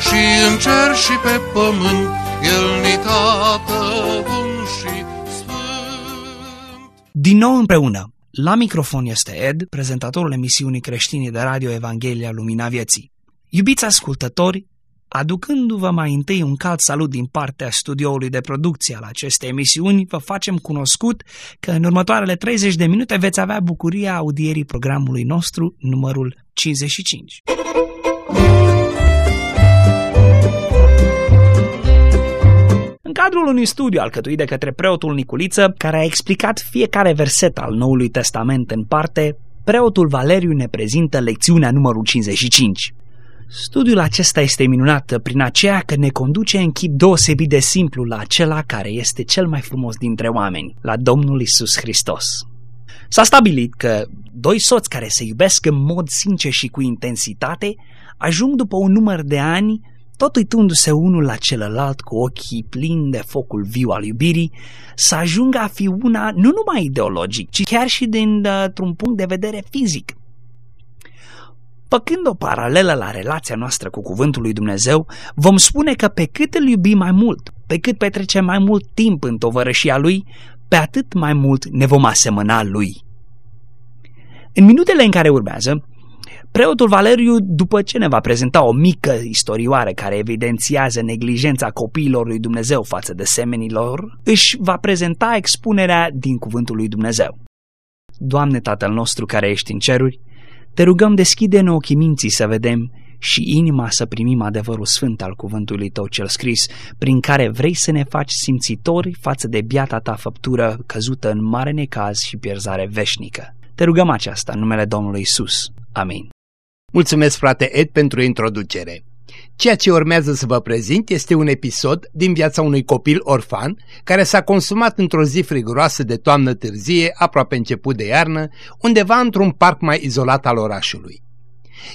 și în cer și pe pământ, El ni tată bun și sfânt. Din nou împreună, la microfon este Ed, prezentatorul emisiunii creștine de radio Evanghelia Lumina Vieții. Iubiți ascultători, aducându-vă mai întâi un cald salut din partea studioului de producție al acestei emisiuni, vă facem cunoscut că în următoarele 30 de minute veți avea bucuria audierii programului nostru numărul 55. În cadrul unui studiu alcătuit de către preotul Niculiță, care a explicat fiecare verset al Noului Testament în parte, preotul Valeriu ne prezintă lecțiunea numărul 55. Studiul acesta este minunat prin aceea că ne conduce în chip deosebit de simplu la acela care este cel mai frumos dintre oameni, la Domnul Isus Hristos. S-a stabilit că doi soți care se iubesc în mod sincer și cu intensitate ajung după un număr de ani tot uitându-se unul la celălalt cu ochii plini de focul viu al iubirii, să ajungă a fi una nu numai ideologic, ci chiar și dintr-un punct de vedere fizic. Făcând o paralelă la relația noastră cu Cuvântul lui Dumnezeu, vom spune că pe cât îl iubim mai mult, pe cât petrecem mai mult timp în tovărășia lui, pe atât mai mult ne vom asemăna lui. În minutele în care urmează, Preotul Valeriu, după ce ne va prezenta o mică istorioare care evidențiază neglijența copiilor lui Dumnezeu față de semenilor, își va prezenta expunerea din Cuvântul lui Dumnezeu. Doamne Tatăl nostru care ești în ceruri, te rugăm deschide-ne ochii minții să vedem și inima să primim adevărul sfânt al cuvântului tău cel scris, prin care vrei să ne faci simțitori față de biata ta făptură căzută în mare necaz și pierzare veșnică. Te rugăm aceasta în numele Domnului Isus. Amin. Mulțumesc, frate Ed, pentru introducere. Ceea ce urmează să vă prezint este un episod din viața unui copil orfan care s-a consumat într-o zi friguroasă de toamnă târzie, aproape început de iarnă, undeva într-un parc mai izolat al orașului.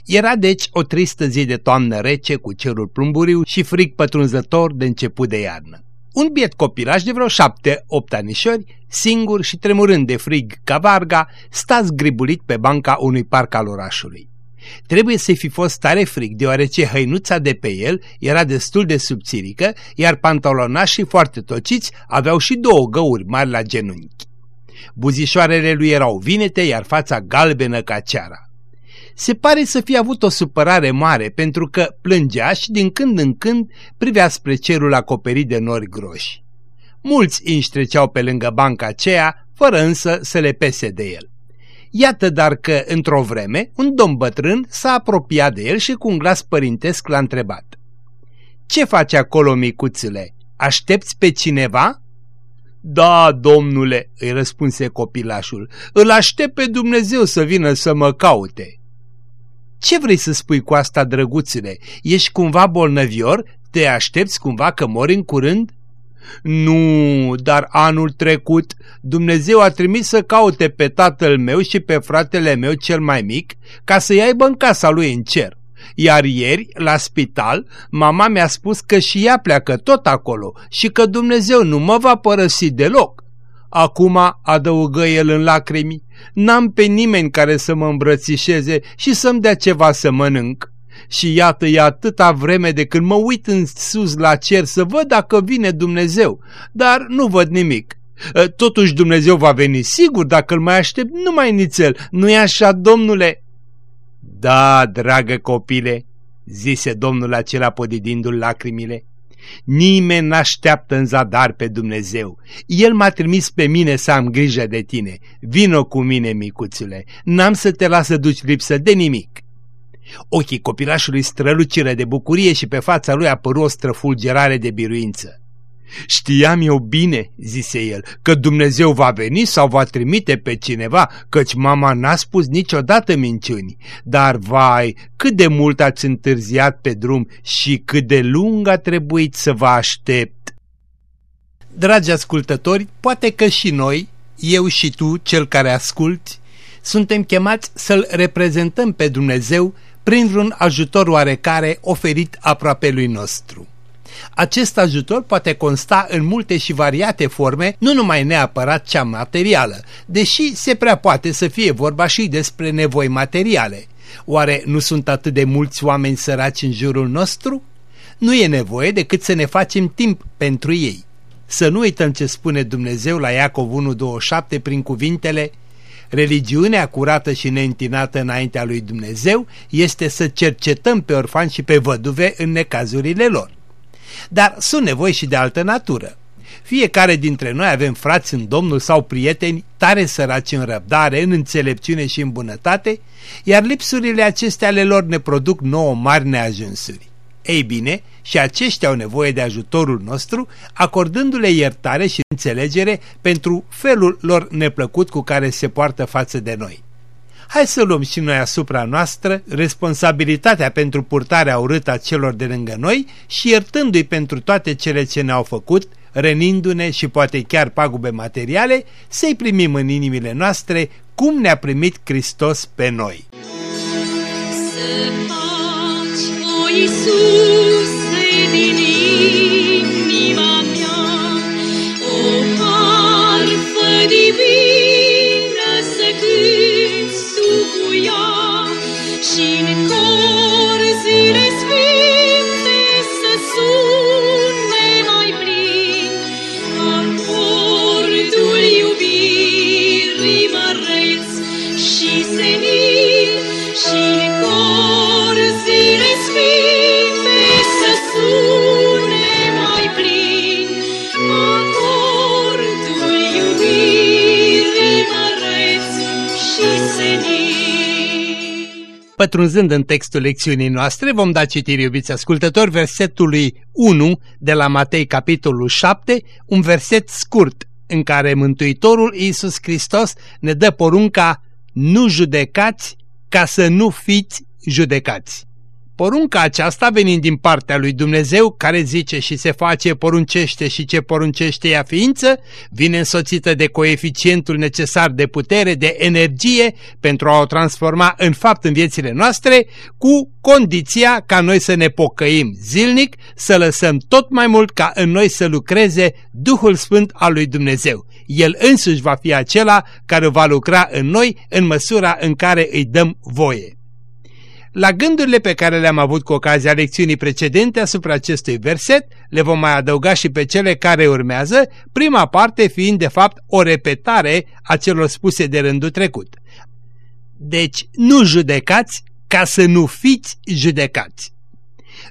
Era deci o tristă zi de toamnă rece cu cerul plumburiu și frig pătrunzător de început de iarnă. Un biet copilaș de vreo șapte-opt anișori, singur și tremurând de frig ca varga, sta zgribulit pe banca unui parc al orașului. Trebuie să fi fost tare frig, deoarece hăinuța de pe el era destul de subțirică, iar pantalonașii foarte tociți aveau și două găuri mari la genunchi. Buzișoarele lui erau vinete, iar fața galbenă ca ceara. Se pare să fie avut o supărare mare pentru că plângea și din când în când privea spre cerul acoperit de nori groși. Mulți inși treceau pe lângă banca aceea, fără însă să le pese de el. Iată dar că, într-o vreme, un domn bătrân s-a apropiat de el și cu un glas părintesc l-a întrebat. Ce faci acolo, micuțule? Aștepți pe cineva?" Da, domnule," îi răspunse copilașul, îl aștept pe Dumnezeu să vină să mă caute." Ce vrei să spui cu asta, drăguțule? Ești cumva bolnăvior? Te aștepți cumva că mori în curând?" Nu, dar anul trecut Dumnezeu a trimis să caute pe tatăl meu și pe fratele meu cel mai mic ca să-i aibă în casa lui în cer. Iar ieri, la spital, mama mi-a spus că și ea pleacă tot acolo și că Dumnezeu nu mă va părăsi deloc. Acum, adăugă el în lacrimi, n-am pe nimeni care să mă îmbrățișeze și să-mi dea ceva să mănânc și iată e atâta vreme de când mă uit în sus la cer să văd dacă vine Dumnezeu, dar nu văd nimic. Ă, totuși Dumnezeu va veni sigur dacă îl mai aștept numai nițel, nu-i așa, domnule? Da, dragă copile, zise domnul acela podidindu-l lacrimile. Nimeni n-așteaptă în zadar pe Dumnezeu. El m-a trimis pe mine să am grijă de tine. Vino cu mine, micuțule. N-am să te las să duci lipsă de nimic. Ochii copilașului strălucire de bucurie și pe fața lui apăru o străfulgerare de biruință. Știam eu bine, zise el, că Dumnezeu va veni sau va trimite pe cineva, căci mama n-a spus niciodată minciuni. Dar, vai, cât de mult ați întârziat pe drum și cât de lung a trebuit să vă aștept. Dragi ascultători, poate că și noi, eu și tu, cel care asculti, suntem chemați să-L reprezentăm pe Dumnezeu prin vreun ajutor oarecare oferit aproape lui nostru. Acest ajutor poate consta în multe și variate forme, nu numai neapărat cea materială, deși se prea poate să fie vorba și despre nevoi materiale. Oare nu sunt atât de mulți oameni săraci în jurul nostru? Nu e nevoie decât să ne facem timp pentru ei. Să nu uităm ce spune Dumnezeu la Iacov 1.27 prin cuvintele Religiunea curată și neîntinată înaintea lui Dumnezeu este să cercetăm pe orfani și pe văduve în necazurile lor. Dar sunt nevoi și de altă natură. Fiecare dintre noi avem frați în Domnul sau prieteni tare săraci în răbdare, în înțelepciune și în bunătate, iar lipsurile acestea ale lor ne produc nouă mari neajunsuri. Ei bine, și aceștia au nevoie de ajutorul nostru, acordându-le iertare și înțelegere pentru felul lor neplăcut cu care se poartă față de noi. Hai să luăm și noi asupra noastră responsabilitatea pentru purtarea urâtă a celor de lângă noi și iertându-i pentru toate cele ce ne-au făcut, rănindu-ne și poate chiar pagube materiale, să-i primim în inimile noastre cum ne-a primit Hristos pe noi. Să faci, o Iisuse, din see. Pătrunzând în textul lecțiunii noastre, vom da citire, iubiți ascultători, versetului 1 de la Matei, capitolul 7, un verset scurt în care Mântuitorul Iisus Hristos ne dă porunca nu judecați ca să nu fiți judecați. Porunca aceasta venind din partea lui Dumnezeu, care zice și se face, poruncește și ce poruncește ea ființă, vine însoțită de coeficientul necesar de putere, de energie pentru a o transforma în fapt în viețile noastre, cu condiția ca noi să ne pocăim zilnic, să lăsăm tot mai mult ca în noi să lucreze Duhul Sfânt al lui Dumnezeu. El însuși va fi acela care va lucra în noi în măsura în care îi dăm voie. La gândurile pe care le-am avut cu ocazia lecțiunii precedente asupra acestui verset, le vom mai adăuga și pe cele care urmează, prima parte fiind de fapt o repetare a celor spuse de rândul trecut. Deci nu judecați ca să nu fiți judecați.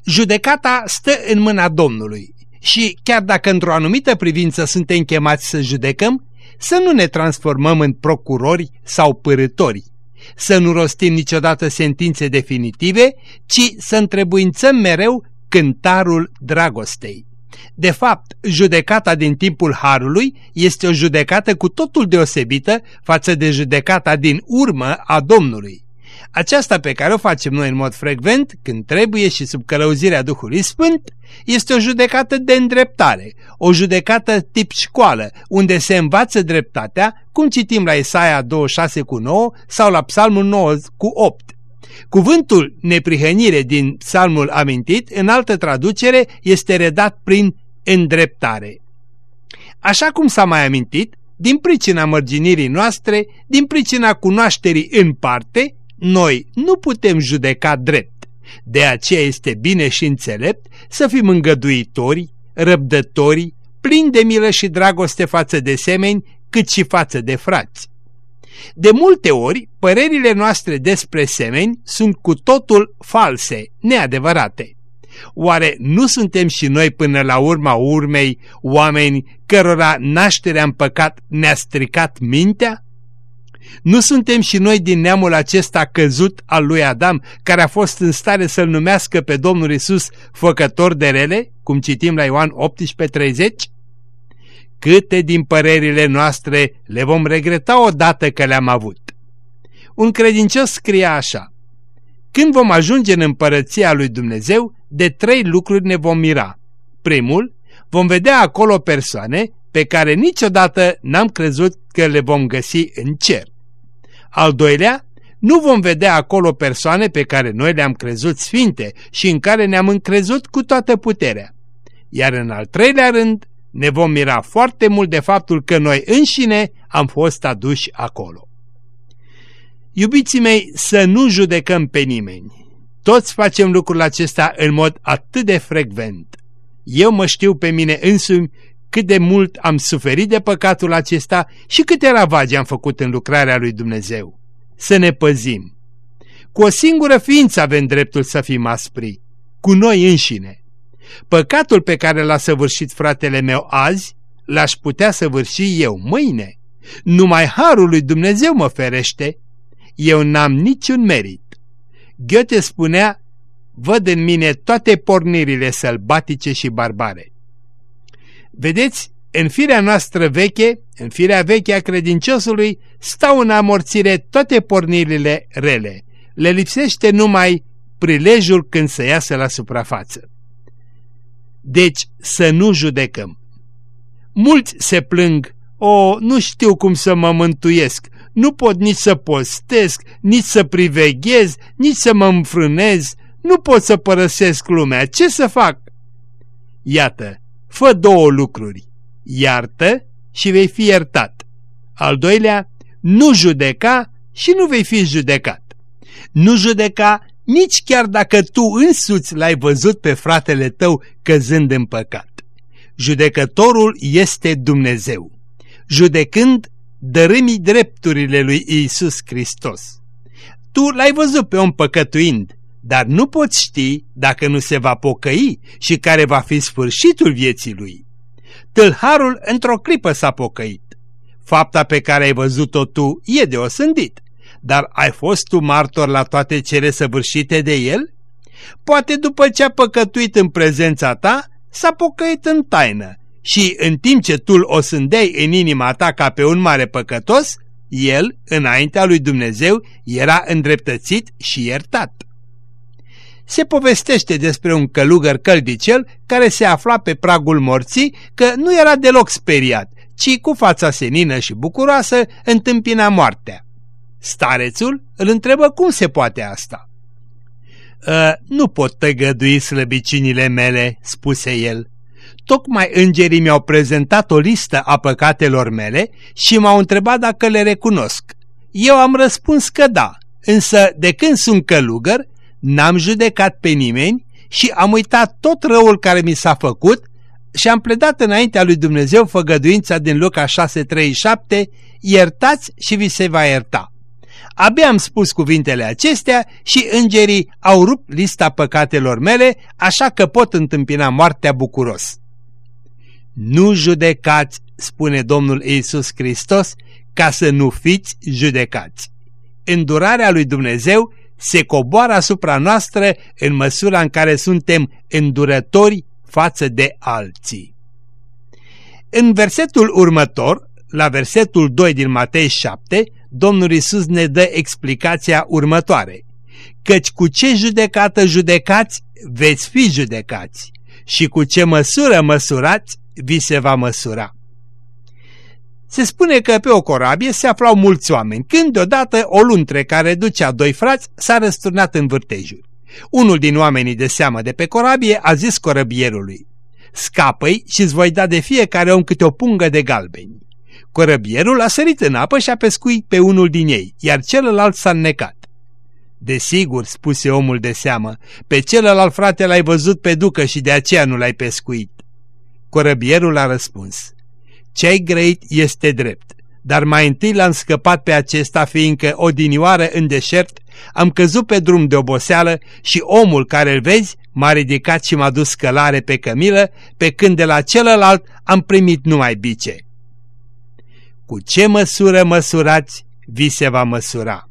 Judecata stă în mâna Domnului și chiar dacă într-o anumită privință suntem chemați să judecăm, să nu ne transformăm în procurori sau părători să nu rostim niciodată sentințe definitive, ci să întrebuințăm mereu cântarul dragostei. De fapt, judecata din timpul Harului este o judecată cu totul deosebită față de judecata din urmă a Domnului. Aceasta pe care o facem noi în mod frecvent, când trebuie și sub călăuzirea Duhului Sfânt, este o judecată de îndreptare, o judecată tip școală, unde se învață dreptatea, cum citim la Isaia 26 cu 9 sau la Psalmul 9 cu 8. Cuvântul neprihănire din psalmul amintit, în altă traducere, este redat prin îndreptare. Așa cum s-a mai amintit, din pricina mărginirii noastre, din pricina cunoașterii în parte, noi nu putem judeca drept. De aceea este bine și înțelept să fim îngăduitori, răbdători, plini de milă și dragoste față de semeni, cât și față de frați. De multe ori, părerile noastre despre semeni sunt cu totul false, neadevărate. Oare nu suntem și noi până la urma urmei oameni cărora nașterea în păcat ne-a stricat mintea? Nu suntem și noi din neamul acesta căzut al lui Adam, care a fost în stare să-L numească pe Domnul Isus făcător de rele, cum citim la Ioan 18:30? Câte din părerile noastre le vom regreta odată că le-am avut? Un credincios scrie așa, Când vom ajunge în împărăția lui Dumnezeu, de trei lucruri ne vom mira. Primul, vom vedea acolo persoane pe care niciodată n-am crezut că le vom găsi în cer. Al doilea, nu vom vedea acolo persoane pe care noi le-am crezut sfinte și în care ne-am încrezut cu toată puterea. Iar în al treilea rând, ne vom mira foarte mult de faptul că noi înșine am fost aduși acolo. Iubiții mei, să nu judecăm pe nimeni. Toți facem lucrul acesta în mod atât de frecvent. Eu mă știu pe mine însumi cât de mult am suferit de păcatul acesta și câte ravagi am făcut în lucrarea lui Dumnezeu. Să ne păzim. Cu o singură ființă avem dreptul să fim aspri, cu noi înșine. Păcatul pe care l-a săvârșit fratele meu azi, l-aș putea săvârși eu mâine. Numai harul lui Dumnezeu mă ferește. Eu n-am niciun merit. Goethe spunea, văd în mine toate pornirile sălbatice și barbare. Vedeți, în firea noastră veche, în firea veche a credinciosului, stau în amorțire toate pornirile rele. Le lipsește numai prilejul când să iasă la suprafață. Deci să nu judecăm. Mulți se plâng, o, nu știu cum să mă mântuiesc, nu pot nici să postesc, nici să priveghez, nici să mă înfrânez, nu pot să părăsesc lumea, ce să fac? Iată, fă două lucruri, iartă și vei fi iertat. Al doilea, nu judeca și nu vei fi judecat. Nu judeca nici chiar dacă tu însuți l-ai văzut pe fratele tău căzând în păcat. Judecătorul este Dumnezeu. Judecând, dărâmi drepturile lui Iisus Hristos. Tu l-ai văzut pe om păcătuind, dar nu poți ști dacă nu se va pocăi și care va fi sfârșitul vieții lui. Tâlharul într-o clipă s-a pocăit. Fapta pe care ai văzut-o tu e de osândit, dar ai fost tu martor la toate cele săvârșite de el? Poate după ce a păcătuit în prezența ta, s-a pocăit în taină și în timp ce tu o sândei în inima ta ca pe un mare păcătos, el, înaintea lui Dumnezeu, era îndreptățit și iertat se povestește despre un călugăr căldicel care se afla pe pragul morții că nu era deloc speriat, ci cu fața senină și bucuroasă întâmpina moartea. Starețul îl întrebă cum se poate asta. Ă, nu pot tăgădui slăbicinile mele," spuse el. Tocmai îngerii mi-au prezentat o listă a păcatelor mele și m-au întrebat dacă le recunosc. Eu am răspuns că da, însă de când sunt călugăr, n-am judecat pe nimeni și am uitat tot răul care mi s-a făcut și am pledat înaintea lui Dumnezeu făgăduința din Luca 6.37, iertați și vi se va ierta. Abia am spus cuvintele acestea și îngerii au rupt lista păcatelor mele, așa că pot întâmpina moartea bucuros. Nu judecați, spune Domnul Iisus Hristos, ca să nu fiți judecați. Îndurarea lui Dumnezeu se coboară asupra noastră în măsura în care suntem îndurători față de alții. În versetul următor, la versetul 2 din Matei 7, Domnul Isus ne dă explicația următoare. Căci cu ce judecată judecați, veți fi judecați și cu ce măsură măsurați, vi se va măsura. Se spune că pe o corabie se aflau mulți oameni, când deodată o luntre care ducea doi frați s-a răsturnat în vârtejuri. Unul din oamenii de seamă de pe corabie a zis corăbierului, Scapă-i și-ți voi da de fiecare om câte o pungă de galbeni. Corăbierul a sărit în apă și a pescuit pe unul din ei, iar celălalt s-a înnecat. Desigur, spuse omul de seamă, pe celălalt frate l-ai văzut pe ducă și de aceea nu l-ai pescuit. Corăbierul a răspuns, ce-ai grăit este drept, dar mai întâi l-am scăpat pe acesta fiindcă odinioară în deșert am căzut pe drum de oboseală și omul care îl vezi m-a ridicat și m-a dus călare pe cămilă, pe când de la celălalt am primit numai bice. Cu ce măsură măsurați, vi se va măsura.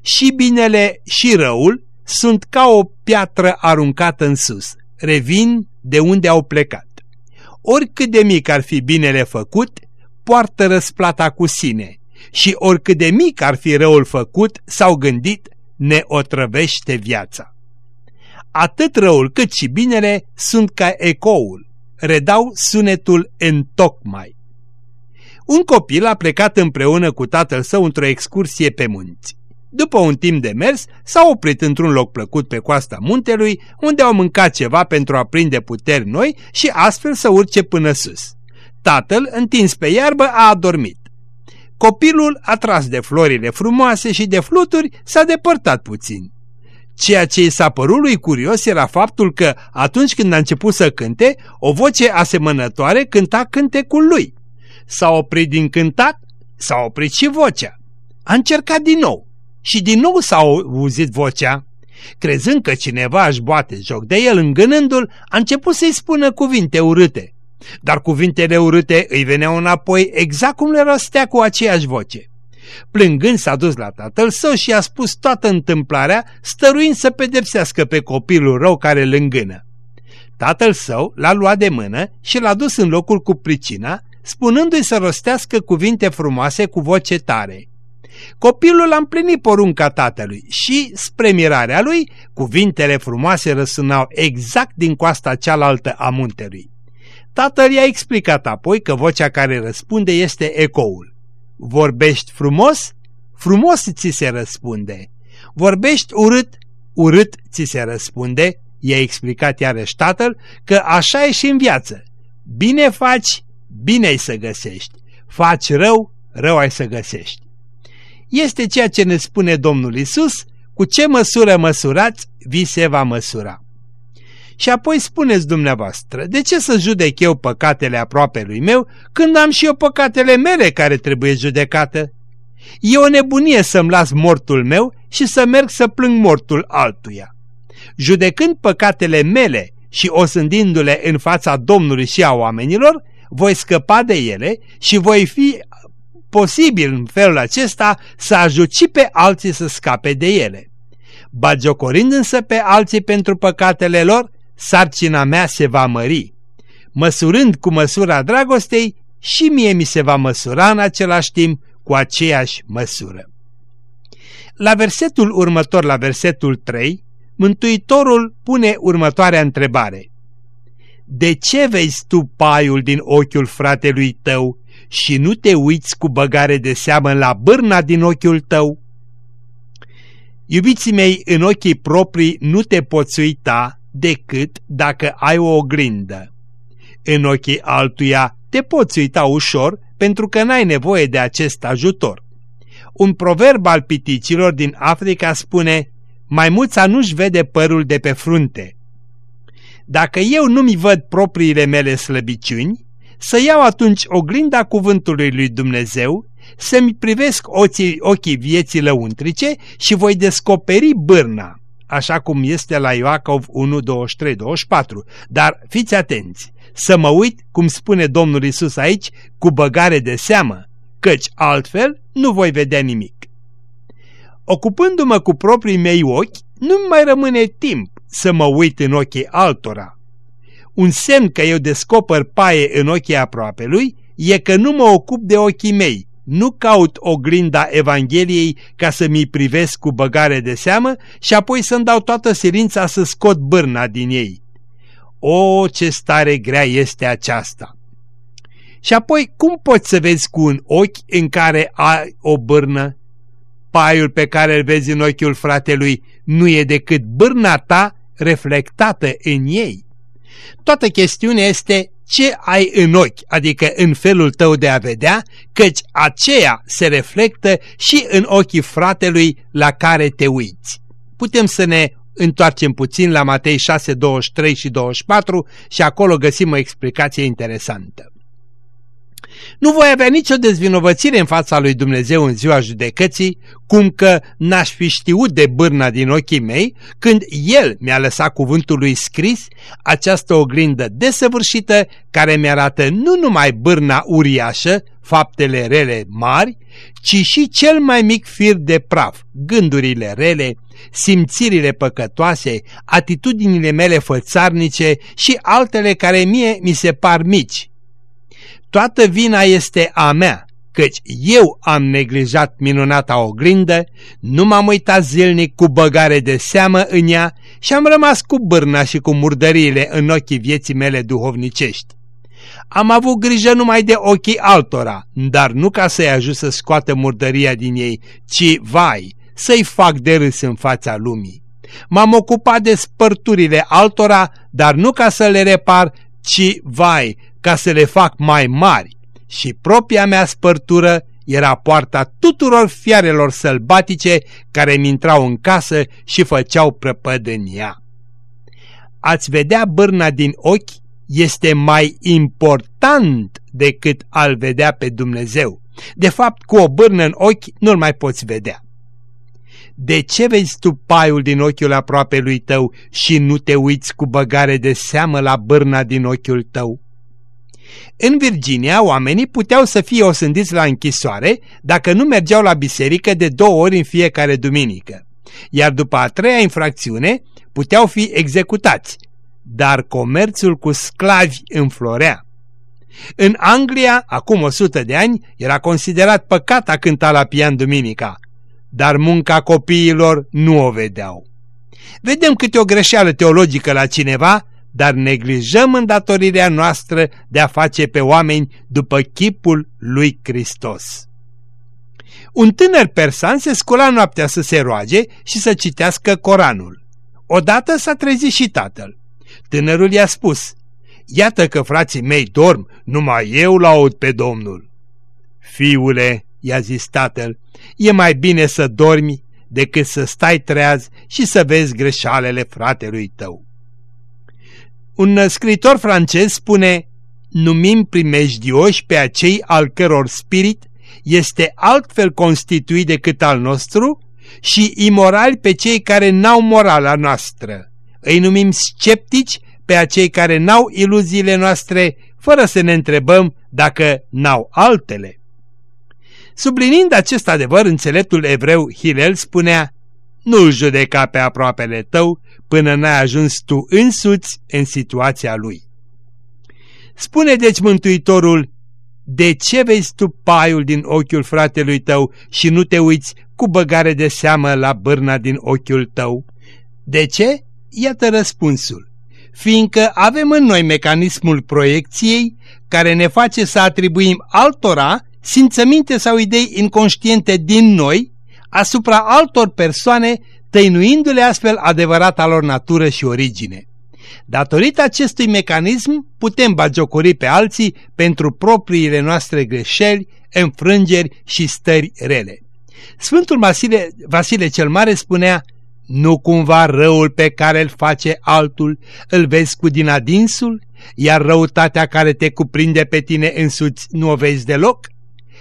Și binele și răul sunt ca o piatră aruncată în sus, revin de unde au plecat. Oricât de mic ar fi binele făcut, poartă răsplata cu sine și oricât de mic ar fi răul făcut sau gândit, ne otrăvește viața. Atât răul cât și binele sunt ca ecoul, redau sunetul în tocmai. Un copil a plecat împreună cu tatăl său într-o excursie pe munți. După un timp de mers, s-a oprit într-un loc plăcut pe coasta muntelui, unde au mâncat ceva pentru a prinde puteri noi și astfel să urce până sus. Tatăl, întins pe iarbă, a adormit. Copilul, atras de florile frumoase și de fluturi, s-a depărtat puțin. Ceea ce i s-a părut lui curios era faptul că, atunci când a început să cânte, o voce asemănătoare cânta cântecul lui. S-a oprit din cântat, s-a oprit și vocea. A încercat din nou și din nou s-a auzit vocea. Crezând că cineva își boate joc de el îngânându-l, a început să-i spună cuvinte urâte. Dar cuvintele urâte îi veneau înapoi exact cum le rostea cu aceeași voce. Plângând s-a dus la tatăl său și a spus toată întâmplarea, stăruind să pedepsească pe copilul rău care îl îngână. Tatăl său l-a luat de mână și l-a dus în locul cu pricina, spunându-i să rostească cuvinte frumoase cu voce tare. Copilul a împlinit porunca tatălui și, spre mirarea lui, cuvintele frumoase răsunau exact din coasta cealaltă a muntelui. Tatăl i-a explicat apoi că vocea care răspunde este ecoul. Vorbești frumos? Frumos ți se răspunde. Vorbești urât? Urât ți se răspunde. I-a explicat iarăși tatăl că așa e și în viață. Bine faci, bine ai să găsești. Faci rău, rău ai să găsești. Este ceea ce ne spune Domnul Isus, cu ce măsură măsurați, vi se va măsura. Și apoi spuneți dumneavoastră, de ce să judec eu păcatele aproape lui meu când am și eu păcatele mele care trebuie judecată? E o nebunie să-mi las mortul meu și să merg să plâng mortul altuia. Judecând păcatele mele și osândindu-le în fața Domnului și a oamenilor, voi scăpa de ele și voi fi posibil în felul acesta să ajut și pe alții să scape de ele. Bagiocorind însă pe alții pentru păcatele lor, sarcina mea se va mări. Măsurând cu măsura dragostei, și mie mi se va măsura în același timp cu aceeași măsură. La versetul următor, la versetul 3, Mântuitorul pune următoarea întrebare. De ce vezi tu paiul din ochiul fratelui tău și nu te uiți cu băgare de seamă la bârna din ochiul tău? Iubiții mei, în ochii proprii nu te poți uita decât dacă ai o oglindă. În ochii altuia te poți uita ușor pentru că n-ai nevoie de acest ajutor. Un proverb al piticilor din Africa spune, maimuța nu-și vede părul de pe frunte. Dacă eu nu-mi văd propriile mele slăbiciuni, să iau atunci oglinda cuvântului lui Dumnezeu, să-mi privesc ochii, ochii vieții lăuntrice și voi descoperi bârna, așa cum este la Ioacov 1, 23, 24. Dar fiți atenți, să mă uit, cum spune Domnul Isus aici, cu băgare de seamă, căci altfel nu voi vedea nimic. Ocupându-mă cu proprii mei ochi, nu mai rămâne timp să mă uit în ochii altora. Un semn că eu descoper paie în ochii aproapelui e că nu mă ocup de ochii mei, nu caut oglinda Evangheliei ca să mi privesc cu băgare de seamă și apoi să-mi dau toată silința să scot bârna din ei. O, ce stare grea este aceasta! Și apoi, cum poți să vezi cu un ochi în care ai o bârnă? Paiul pe care îl vezi în ochiul fratelui nu e decât bârna ta reflectată în ei. Toată chestiunea este ce ai în ochi, adică în felul tău de a vedea, căci aceea se reflectă și în ochii fratelui la care te uiți. Putem să ne întoarcem puțin la Matei 6, 23 și 24 și acolo găsim o explicație interesantă. Nu voi avea nicio dezvinovățire în fața lui Dumnezeu în ziua judecății, cum că n-aș fi știut de bârna din ochii mei, când El mi-a lăsat cuvântul lui scris, această oglindă desăvârșită care mi-arată nu numai bârna uriașă, faptele rele mari, ci și cel mai mic fir de praf, gândurile rele, simțirile păcătoase, atitudinile mele fățarnice și altele care mie mi se par mici. Toată vina este a mea, căci eu am neglijat minunata oglindă, nu m-am uitat zilnic cu băgare de seamă în ea și am rămas cu bârna și cu murdăriile în ochii vieții mele duhovnicești. Am avut grijă numai de ochii altora, dar nu ca să-i ajut să scoată murdăria din ei, ci, vai, să-i fac de râs în fața lumii. M-am ocupat de spărturile altora, dar nu ca să le repar, ci, vai, ca să le fac mai mari. Și propria mea spărtură era poarta tuturor fiarelor sălbatice care mi intrau în casă și făceau prăpăd în ea. Ați vedea bârna din ochi este mai important decât al vedea pe Dumnezeu. De fapt, cu o bârnă în ochi nu-l mai poți vedea. De ce vezi tu paiul din ochiul aproape lui tău și nu te uiți cu băgare de seamă la bârna din ochiul tău? În Virginia, oamenii puteau să fie osândiți la închisoare dacă nu mergeau la biserică de două ori în fiecare duminică, iar după a treia infracțiune puteau fi executați, dar comerțul cu sclavi înflorea. În Anglia, acum 100 de ani, era considerat păcat a cânta la pian duminica, dar munca copiilor nu o vedeau. Vedem câte o greșeală teologică la cineva, dar neglijăm îndatorirea noastră de a face pe oameni după chipul lui Hristos. Un tânăr persan se scula noaptea să se roage și să citească Coranul. Odată s-a trezit și tatăl. Tânărul i-a spus, Iată că frații mei dorm, numai eu laud pe Domnul. Fiule, i-a zis tatăl, e mai bine să dormi decât să stai treaz și să vezi greșalele fratelui tău. Un scriitor francez spune, numim primejdioși pe acei al căror spirit este altfel constituit decât al nostru și imorali pe cei care n-au morala noastră. Îi numim sceptici pe acei care n-au iluziile noastre, fără să ne întrebăm dacă n-au altele. Sublinind acest adevăr, înțeleptul evreu Hilel spunea, Nu-l judeca pe aproapele tău până n-ai ajuns tu însuți în situația lui. Spune deci Mântuitorul, de ce vezi tu paiul din ochiul fratelui tău și nu te uiți cu băgare de seamă la bârna din ochiul tău? De ce? Iată răspunsul. Fiindcă avem în noi mecanismul proiecției care ne face să atribuim altora simțăminte sau idei inconștiente din noi asupra altor persoane, tăinuindu-le astfel adevărata lor natură și origine. Datorită acestui mecanism putem bagiocori pe alții pentru propriile noastre greșeli, înfrângeri și stări rele. Sfântul Vasile, Vasile cel Mare spunea, nu cumva răul pe care îl face altul îl vezi cu din adinsul, iar răutatea care te cuprinde pe tine însuți nu o vezi deloc?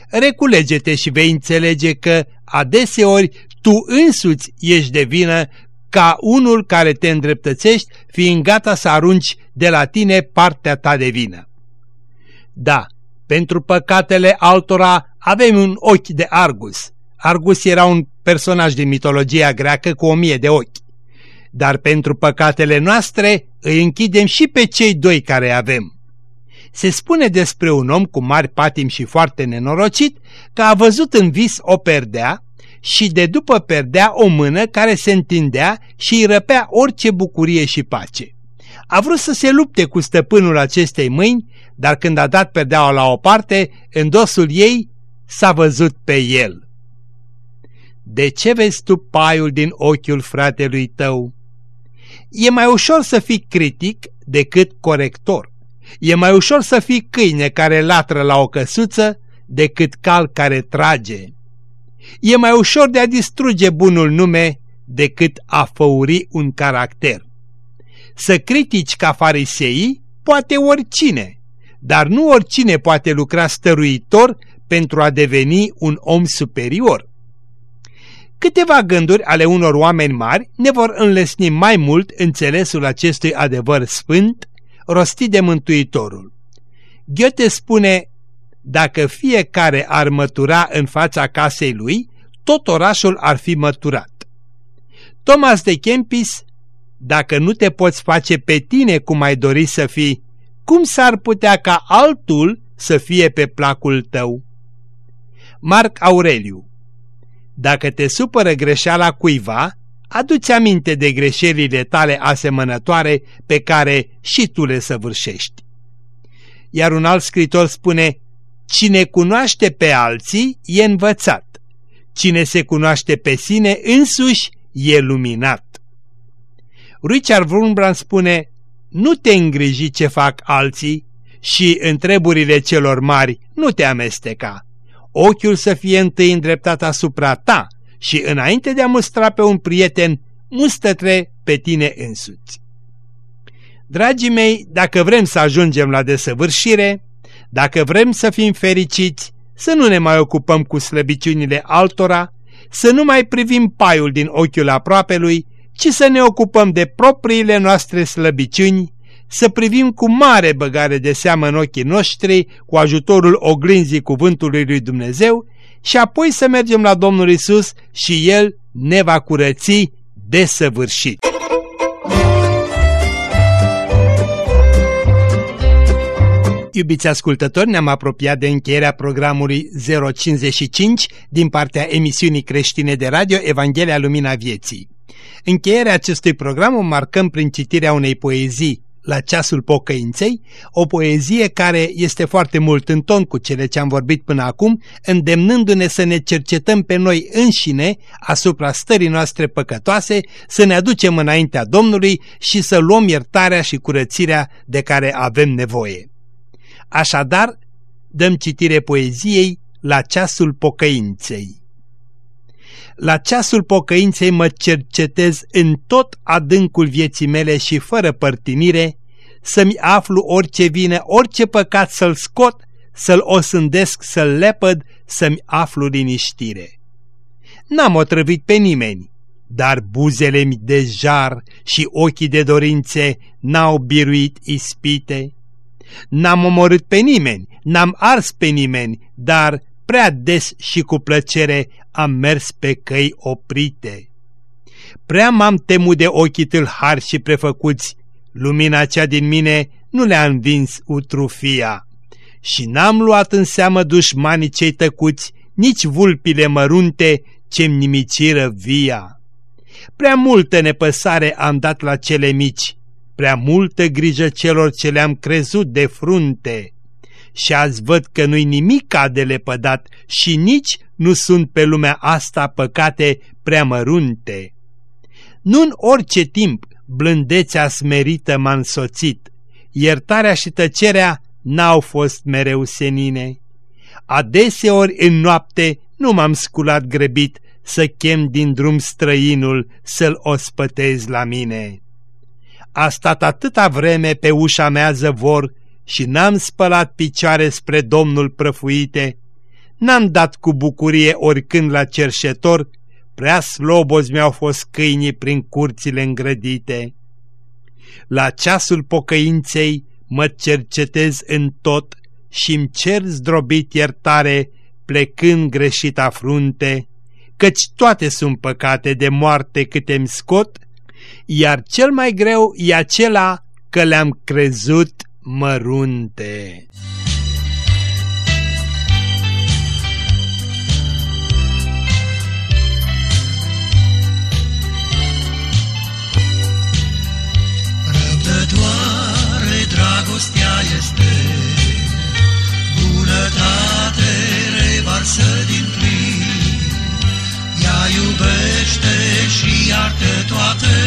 Reculege-te și vei înțelege că adeseori tu însuți ești de vină ca unul care te îndreptățești fiind gata să arunci de la tine partea ta de vină. Da, pentru păcatele altora avem un ochi de Argus. Argus era un personaj din mitologia greacă cu o mie de ochi. Dar pentru păcatele noastre îi închidem și pe cei doi care avem. Se spune despre un om cu mari patim și foarte nenorocit că a văzut în vis o perdea și de după perdea o mână care se întindea și îi răpea orice bucurie și pace. A vrut să se lupte cu stăpânul acestei mâini, dar când a dat perdeaua la o parte, în dosul ei s-a văzut pe el. De ce vezi tu paiul din ochiul fratelui tău? E mai ușor să fii critic decât corector. E mai ușor să fii câine care latră la o căsuță decât cal care trage. E mai ușor de a distruge bunul nume decât a făuri un caracter. Să critici ca fariseii poate oricine, dar nu oricine poate lucra stăruitor pentru a deveni un om superior. Câteva gânduri ale unor oameni mari ne vor înlesni mai mult înțelesul acestui adevăr sfânt rostit de Mântuitorul. Goethe spune, dacă fiecare ar mătura în fața casei lui, tot orașul ar fi măturat. Thomas de Kempis, dacă nu te poți face pe tine cum ai dori să fii, cum s-ar putea ca altul să fie pe placul tău? Marc Aureliu Dacă te supără greșeala cuiva, aduți aminte de greșelile tale asemănătoare pe care și tu le săvârșești. Iar un alt scritor spune, Cine cunoaște pe alții e învățat, cine se cunoaște pe sine însuși e luminat. Richard Wurmbrand spune, nu te îngriji ce fac alții și în treburile celor mari nu te amesteca. Ochiul să fie întâi îndreptat asupra ta și înainte de a mustra pe un prieten, mustă-te pe tine însuți. Dragii mei, dacă vrem să ajungem la desăvârșire, dacă vrem să fim fericiți, să nu ne mai ocupăm cu slăbiciunile altora, să nu mai privim paiul din ochiul aproapelui, ci să ne ocupăm de propriile noastre slăbiciuni, să privim cu mare băgare de seamă în ochii noștri, cu ajutorul oglinzii cuvântului lui Dumnezeu, și apoi să mergem la Domnul Isus și El ne va curăți desăvârșit. Iubiți ascultători, ne-am apropiat de încheierea programului 055 din partea emisiunii creștine de radio Evanghelia Lumina Vieții. Încheierea acestui program o marcăm prin citirea unei poezii la ceasul pocăinței, o poezie care este foarte mult în ton cu cele ce am vorbit până acum, îndemnându-ne să ne cercetăm pe noi înșine asupra stării noastre păcătoase, să ne aducem înaintea Domnului și să luăm iertarea și curățirea de care avem nevoie. Așadar, dăm citire poeziei la ceasul pocăinței. La ceasul pocăinței mă cercetez în tot adâncul vieții mele și fără părtinire, să-mi aflu orice vine, orice păcat să-l scot, să-l osândesc, să-l lepăd, să-mi aflu liniștire. N-am otrăvit pe nimeni, dar buzele-mi de jar și ochii de dorințe n-au biruit ispite. N-am omorât pe nimeni, n-am ars pe nimeni, dar prea des și cu plăcere am mers pe căi oprite. Prea m-am temut de ochii tâlhari și prefăcuți, lumina cea din mine nu le-a învins utrufia. Și n-am luat în seamă dușmanii cei tăcuți, nici vulpile mărunte ce-mi nimiciră via. Prea multă nepăsare am dat la cele mici, prea multă grijă celor ce le-am crezut de frunte. Și azi văd că nu-i nimic de lepădat și nici nu sunt pe lumea asta păcate prea mărunte. Nu în orice timp blândețea smerită m-a însoțit, iertarea și tăcerea n-au fost mereu senine. Adeseori în noapte nu m-am sculat grăbit să chem din drum străinul să-l ospătez la mine a stat atâta vreme pe ușa mea zăvor și n-am spălat picioare spre Domnul prăfuite, n-am dat cu bucurie oricând la cerșetor, prea slobozi mi-au fost câinii prin curțile îngrădite. La ceasul pocăinței mă cercetez în tot și-mi cer zdrobit iertare plecând greșita frunte, căci toate sunt păcate de moarte câte-mi scot iar cel mai greu e acela că le-am crezut mărunte. Răbdătoare dragostea este, bunătate revarsă din plin, ea iubește și iartă toate,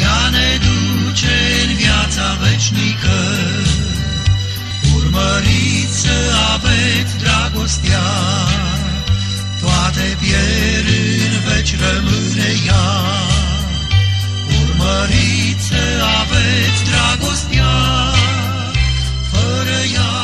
Ea ne duce în viața veșnică. Urmăriți să aveți dragostea, Toate pierd în veci rămâne ea. Urmăriți să aveți dragostea, Fără ea